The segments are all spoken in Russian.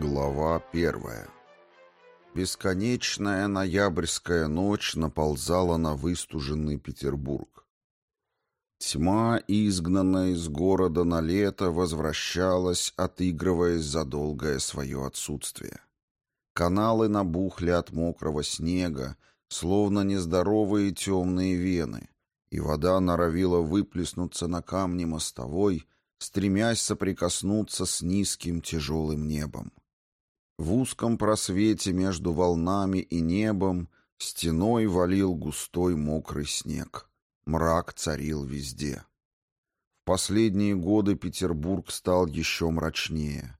Глава первая Бесконечная ноябрьская ночь наползала на выстуженный Петербург. Тьма, изгнанная из города на лето, возвращалась, отыгрываясь за долгое свое отсутствие. Каналы набухли от мокрого снега, словно нездоровые темные вены, и вода норовила выплеснуться на камни мостовой, стремясь соприкоснуться с низким тяжелым небом. В узком просвете между волнами и небом стеной валил густой мокрый снег. Мрак царил везде. В последние годы Петербург стал еще мрачнее.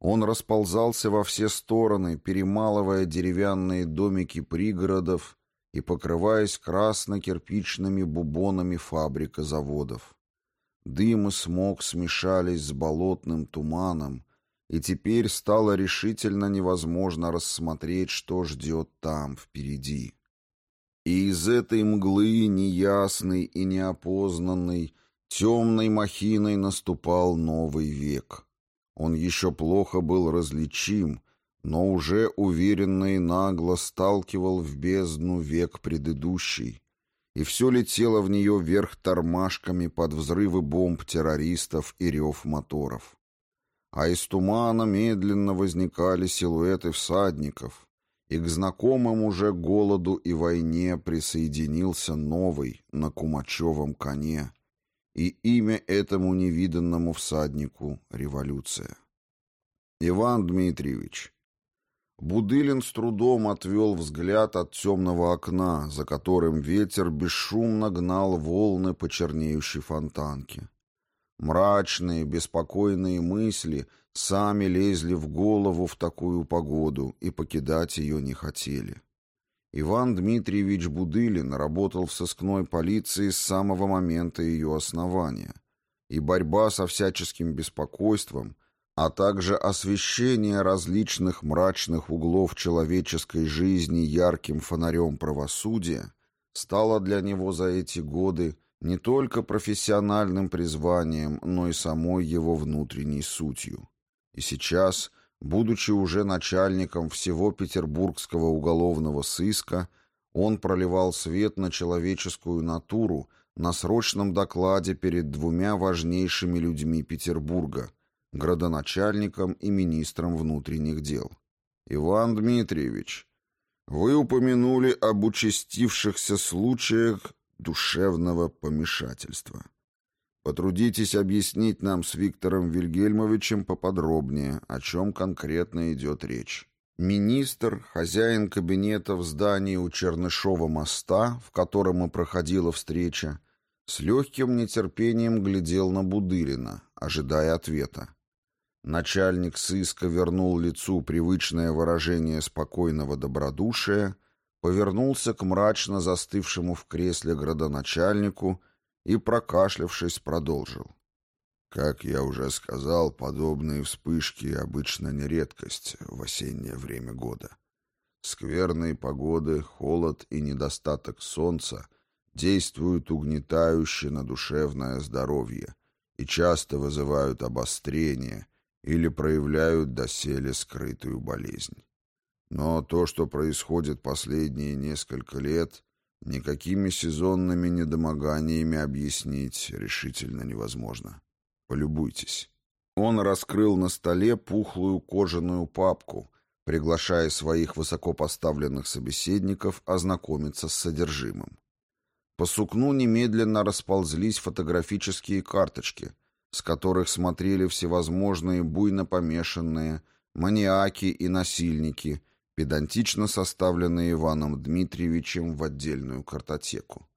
Он расползался во все стороны, перемалывая деревянные домики пригородов и покрываясь красно-кирпичными бубонами фабрик и заводов. Дым и смог смешались с болотным туманом, и теперь стало решительно невозможно рассмотреть, что ждет там, впереди. И из этой мглы, неясной и неопознанной, темной махиной наступал новый век. Он еще плохо был различим, но уже уверенно и нагло сталкивал в бездну век предыдущий, и все летело в нее вверх тормашками под взрывы бомб террористов и рев моторов. А из тумана медленно возникали силуэты всадников, и к знакомым уже голоду и войне присоединился новый на Кумачевом коне, и имя этому невиданному всаднику — революция. Иван Дмитриевич, Будылин с трудом отвел взгляд от темного окна, за которым ветер бесшумно гнал волны по чернеющей фонтанке. Мрачные, беспокойные мысли сами лезли в голову в такую погоду и покидать ее не хотели. Иван Дмитриевич Будылин работал в сыскной полиции с самого момента ее основания, и борьба со всяческим беспокойством – а также освещение различных мрачных углов человеческой жизни ярким фонарем правосудия, стало для него за эти годы не только профессиональным призванием, но и самой его внутренней сутью. И сейчас, будучи уже начальником всего петербургского уголовного сыска, он проливал свет на человеческую натуру на срочном докладе перед двумя важнейшими людьми Петербурга – градоначальником и министром внутренних дел. «Иван Дмитриевич, вы упомянули об участившихся случаях душевного помешательства. Потрудитесь объяснить нам с Виктором Вильгельмовичем поподробнее, о чем конкретно идет речь». Министр, хозяин кабинета в здании у Чернышова моста, в котором и проходила встреча, с легким нетерпением глядел на Будырина, ожидая ответа. Начальник сыска вернул лицу привычное выражение спокойного добродушия, повернулся к мрачно застывшему в кресле градоначальнику и, прокашлявшись, продолжил. Как я уже сказал, подобные вспышки обычно не редкость в осеннее время года. Скверные погоды, холод и недостаток солнца действуют угнетающе на душевное здоровье и часто вызывают обострение – или проявляют доселе скрытую болезнь. Но то, что происходит последние несколько лет, никакими сезонными недомоганиями объяснить решительно невозможно. Полюбуйтесь. Он раскрыл на столе пухлую кожаную папку, приглашая своих высокопоставленных собеседников ознакомиться с содержимым. По сукну немедленно расползлись фотографические карточки — с которых смотрели всевозможные буйно помешанные, маниаки и насильники, педантично составленные Иваном Дмитриевичем в отдельную картотеку.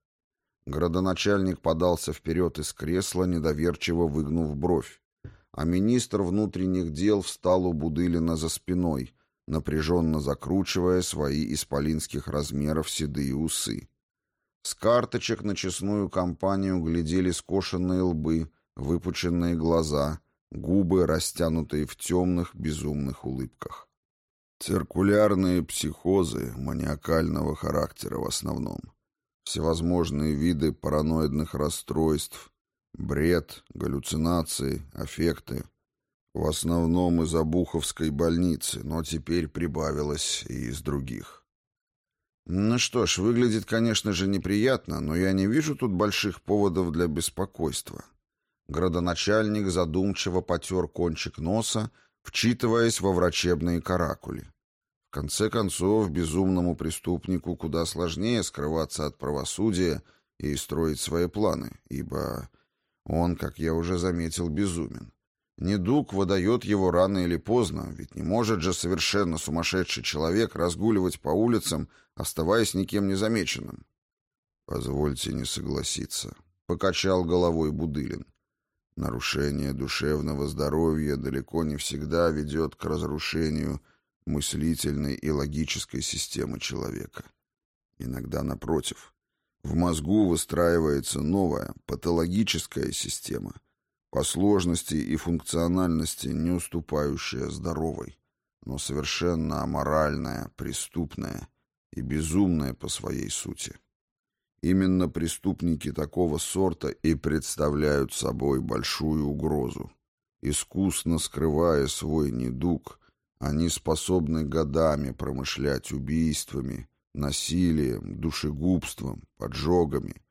Градоначальник подался вперед из кресла, недоверчиво выгнув бровь, а министр внутренних дел встал у Будылина за спиной, напряженно закручивая свои исполинских размеров седые усы. С карточек на честную компанию глядели скошенные лбы, выпученные глаза, губы, растянутые в темных, безумных улыбках. Циркулярные психозы маниакального характера в основном. Всевозможные виды параноидных расстройств, бред, галлюцинации, аффекты. В основном из Обуховской больницы, но теперь прибавилось и из других. Ну что ж, выглядит, конечно же, неприятно, но я не вижу тут больших поводов для беспокойства. Градоначальник задумчиво потер кончик носа, вчитываясь во врачебные каракули. В конце концов, безумному преступнику куда сложнее скрываться от правосудия и строить свои планы, ибо он, как я уже заметил, безумен. Недуг выдает его рано или поздно, ведь не может же совершенно сумасшедший человек разгуливать по улицам, оставаясь никем не замеченным. «Позвольте не согласиться», — покачал головой Будылин. «Нарушение душевного здоровья далеко не всегда ведет к разрушению мыслительной и логической системы человека. Иногда, напротив, в мозгу выстраивается новая, патологическая система — по сложности и функциональности не уступающая здоровой, но совершенно аморальная, преступная и безумная по своей сути. Именно преступники такого сорта и представляют собой большую угрозу. Искусно скрывая свой недуг, они способны годами промышлять убийствами, насилием, душегубством, поджогами,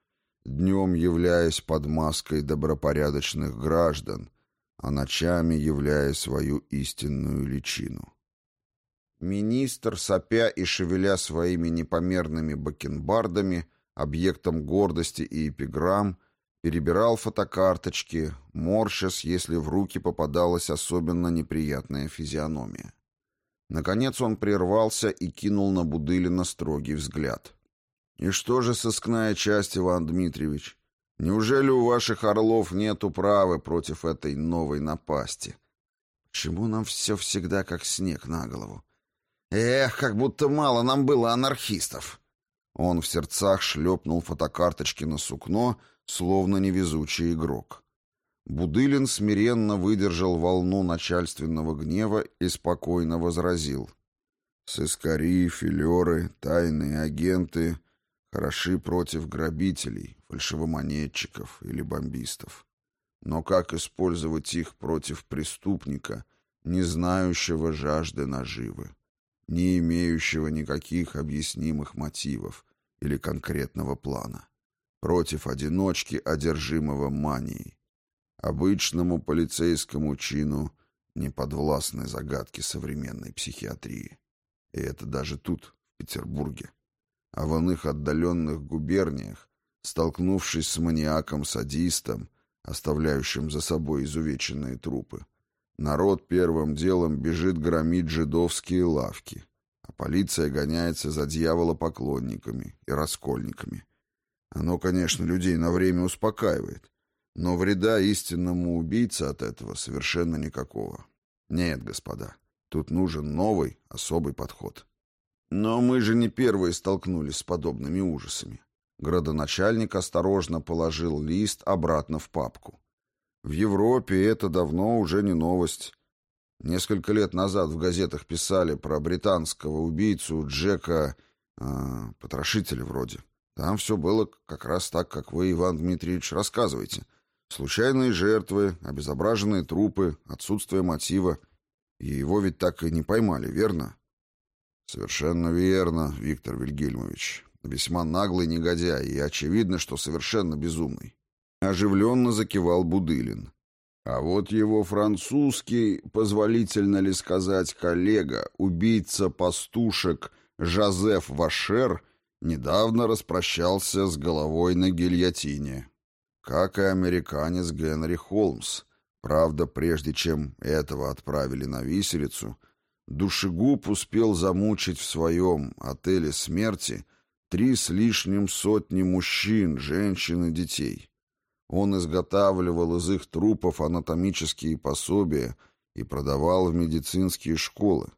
днем являясь под маской добропорядочных граждан, а ночами являя свою истинную личину. Министр, сопя и шевеля своими непомерными бакенбардами, объектом гордости и эпиграмм, перебирал фотокарточки, морщась, если в руки попадалась особенно неприятная физиономия. Наконец он прервался и кинул на Будылина строгий взгляд. «И что же сыскная часть, Иван Дмитриевич? Неужели у ваших орлов нет управы против этой новой напасти? Почему нам все всегда как снег на голову? Эх, как будто мало нам было анархистов!» Он в сердцах шлепнул фотокарточки на сукно, словно невезучий игрок. Будылин смиренно выдержал волну начальственного гнева и спокойно возразил. «Сыскари, филеры, тайные агенты хороши против грабителей, фальшивомонетчиков или бомбистов. Но как использовать их против преступника, не знающего жажды наживы, не имеющего никаких объяснимых мотивов или конкретного плана, против одиночки, одержимого манией? Обычному полицейскому чину не подвластны загадки современной психиатрии. И это даже тут, в Петербурге а в иных отдаленных губерниях, столкнувшись с маниаком-садистом, оставляющим за собой изувеченные трупы, народ первым делом бежит громить жидовские лавки, а полиция гоняется за дьяволопоклонниками и раскольниками. Оно, конечно, людей на время успокаивает, но вреда истинному убийце от этого совершенно никакого. Нет, господа, тут нужен новый, особый подход. Но мы же не первые столкнулись с подобными ужасами. Градоначальник осторожно положил лист обратно в папку. В Европе это давно уже не новость. Несколько лет назад в газетах писали про британского убийцу Джека... Э, потрошителя вроде. Там все было как раз так, как вы, Иван Дмитриевич, рассказываете. Случайные жертвы, обезображенные трупы, отсутствие мотива. И его ведь так и не поймали, верно? «Совершенно верно, Виктор Вильгельмович. Весьма наглый негодяй, и очевидно, что совершенно безумный». Оживленно закивал Будылин. А вот его французский, позволительно ли сказать коллега, убийца пастушек Жозеф Вашер, недавно распрощался с головой на гильотине. Как и американец Генри Холмс. Правда, прежде чем этого отправили на виселицу — Душегуб успел замучить в своем отеле смерти три с лишним сотни мужчин, женщин и детей. Он изготавливал из их трупов анатомические пособия и продавал в медицинские школы.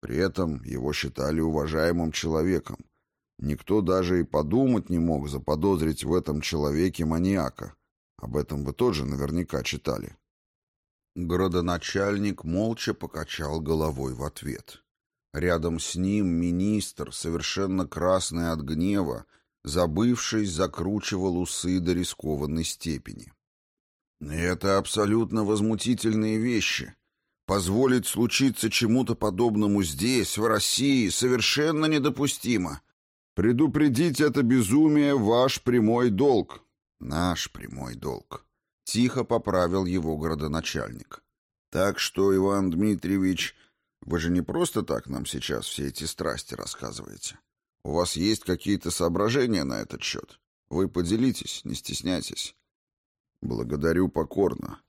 При этом его считали уважаемым человеком. Никто даже и подумать не мог заподозрить в этом человеке маньяка. Об этом вы тоже наверняка читали. Городоначальник молча покачал головой в ответ. Рядом с ним министр, совершенно красный от гнева, забывшись, закручивал усы до рискованной степени. «Это абсолютно возмутительные вещи», Позволить случиться чему-то подобному здесь, в России, совершенно недопустимо. Предупредить это безумие — ваш прямой долг. Наш прямой долг. Тихо поправил его городоначальник. Так что, Иван Дмитриевич, вы же не просто так нам сейчас все эти страсти рассказываете. У вас есть какие-то соображения на этот счет? Вы поделитесь, не стесняйтесь. Благодарю покорно.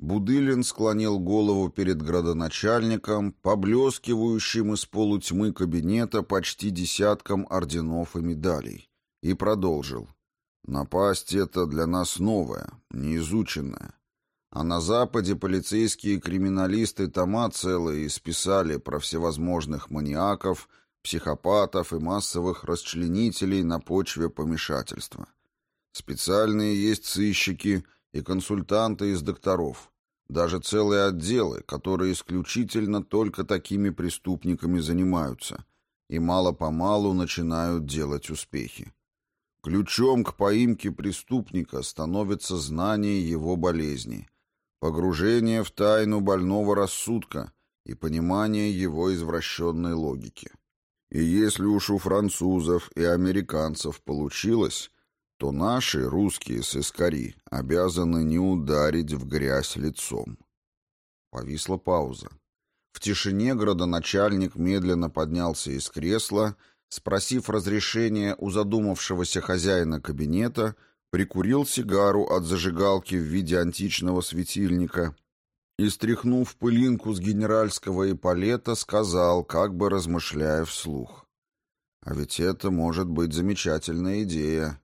Будылин склонил голову перед градоначальником, поблескивающим из полутьмы кабинета почти десятком орденов и медалей, и продолжил. «Напасть — это для нас новое, неизученное. А на Западе полицейские криминалисты тома целые списали про всевозможных маниаков, психопатов и массовых расчленителей на почве помешательства. Специальные есть сыщики и консультанты из докторов, даже целые отделы, которые исключительно только такими преступниками занимаются и мало-помалу начинают делать успехи. Ключом к поимке преступника становится знание его болезни, погружение в тайну больного рассудка и понимание его извращенной логики. И если уж у французов и американцев получилось, то наши, русские сыскари, обязаны не ударить в грязь лицом. Повисла пауза. В тишине градоначальник медленно поднялся из кресла, спросив разрешения у задумавшегося хозяина кабинета, прикурил сигару от зажигалки в виде античного светильника и, стряхнув пылинку с генеральского эполета, сказал, как бы размышляя вслух. «А ведь это может быть замечательная идея.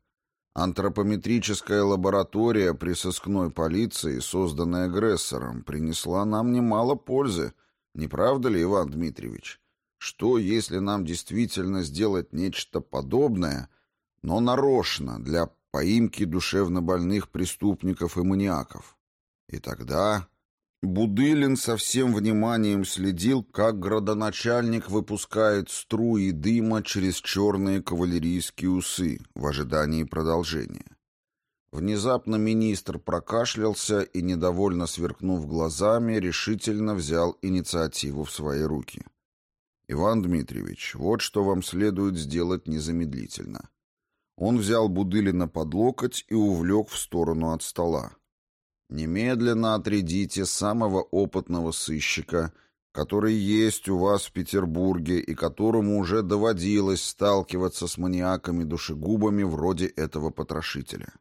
Антропометрическая лаборатория при сыскной полиции, созданная агрессором, принесла нам немало пользы, не правда ли, Иван Дмитриевич? Что, если нам действительно сделать нечто подобное, но нарочно для поимки душевнобольных преступников и маниаков? И тогда Будылин со всем вниманием следил, как градоначальник выпускает струи дыма через черные кавалерийские усы в ожидании продолжения. Внезапно министр прокашлялся и, недовольно сверкнув глазами, решительно взял инициативу в свои руки. «Иван Дмитриевич, вот что вам следует сделать незамедлительно». Он взял Будылина под локоть и увлек в сторону от стола. Немедленно отрядите самого опытного сыщика, который есть у вас в Петербурге и которому уже доводилось сталкиваться с маниаками-душегубами вроде этого потрошителя.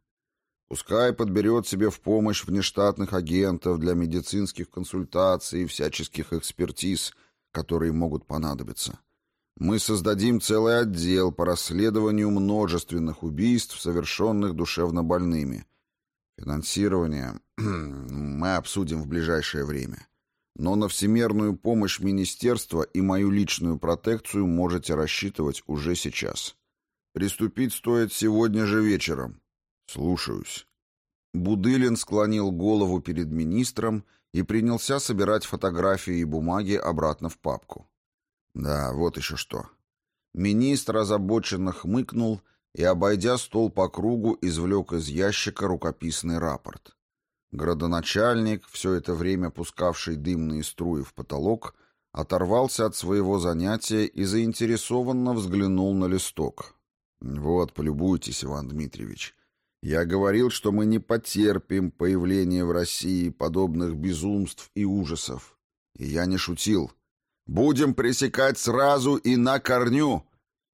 Пускай подберет себе в помощь внештатных агентов для медицинских консультаций и всяческих экспертиз, которые могут понадобиться. Мы создадим целый отдел по расследованию множественных убийств, совершенных душевнобольными – Финансирование мы обсудим в ближайшее время. Но на всемерную помощь министерства и мою личную протекцию можете рассчитывать уже сейчас. Приступить стоит сегодня же вечером. Слушаюсь. Будылин склонил голову перед министром и принялся собирать фотографии и бумаги обратно в папку. Да, вот еще что. Министр озабоченно хмыкнул и, обойдя стол по кругу, извлек из ящика рукописный рапорт. Градоначальник, все это время пускавший дымные струи в потолок, оторвался от своего занятия и заинтересованно взглянул на листок. «Вот, полюбуйтесь, Иван Дмитриевич. Я говорил, что мы не потерпим появления в России подобных безумств и ужасов. И я не шутил. Будем пресекать сразу и на корню!»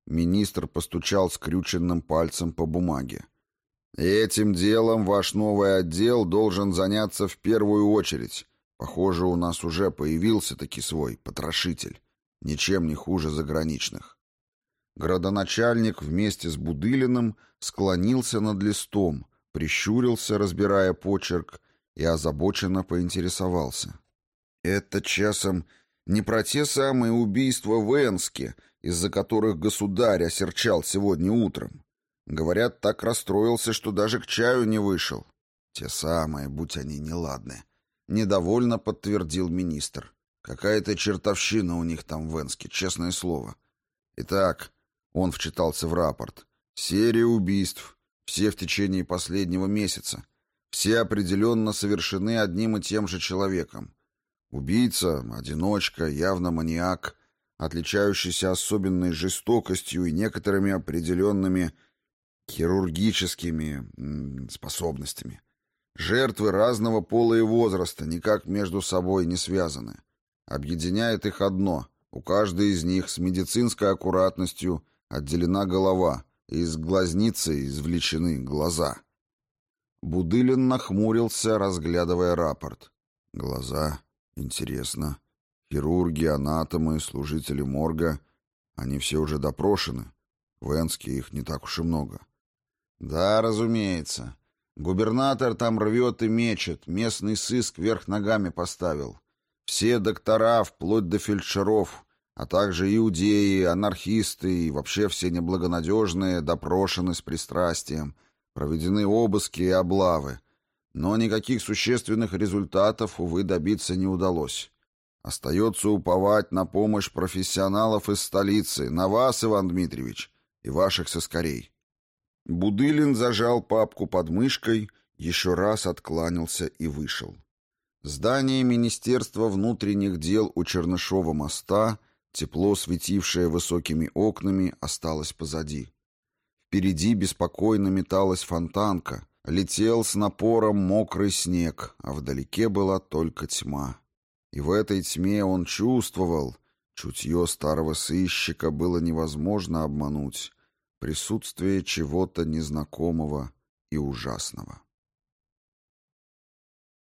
Министр постучал скрюченным пальцем по бумаге. «Этим делом ваш новый отдел должен заняться в первую очередь. Похоже, у нас уже появился таки свой потрошитель. Ничем не хуже заграничных». Градоначальник вместе с Будылиным склонился над листом, прищурился, разбирая почерк, и озабоченно поинтересовался. «Это часом не про те самые убийства в Энске, из-за которых государь осерчал сегодня утром. Говорят, так расстроился, что даже к чаю не вышел. Те самые, будь они неладны. Недовольно подтвердил министр. Какая-то чертовщина у них там в Энске, честное слово. Итак, он вчитался в рапорт. Серия убийств, все в течение последнего месяца. Все определенно совершены одним и тем же человеком. Убийца, одиночка, явно маньяк, отличающийся особенной жестокостью и некоторыми определенными хирургическими способностями. Жертвы разного пола и возраста никак между собой не связаны. Объединяет их одно — у каждой из них с медицинской аккуратностью отделена голова, и из глазницы извлечены глаза. Будылин нахмурился, разглядывая рапорт. Глаза. Интересно. Хирурги, анатомы, служители морга. Они все уже допрошены. В Энске их не так уж и много. Да, разумеется. Губернатор там рвет и мечет, местный сыск вверх ногами поставил. Все доктора, вплоть до фельдшеров, а также иудеи, анархисты и вообще все неблагонадежные допрошены с пристрастием, проведены обыски и облавы. Но никаких существенных результатов, увы, добиться не удалось. Остается уповать на помощь профессионалов из столицы, на вас, Иван Дмитриевич, и ваших соскорей. Будылин зажал папку под мышкой, еще раз откланялся и вышел. Здание Министерства внутренних дел у Чернышова моста, тепло светившее высокими окнами, осталось позади. Впереди беспокойно металась фонтанка, летел с напором мокрый снег, а вдалеке была только тьма. И в этой тьме он чувствовал, чутье старого сыщика было невозможно обмануть, присутствие чего-то незнакомого и ужасного.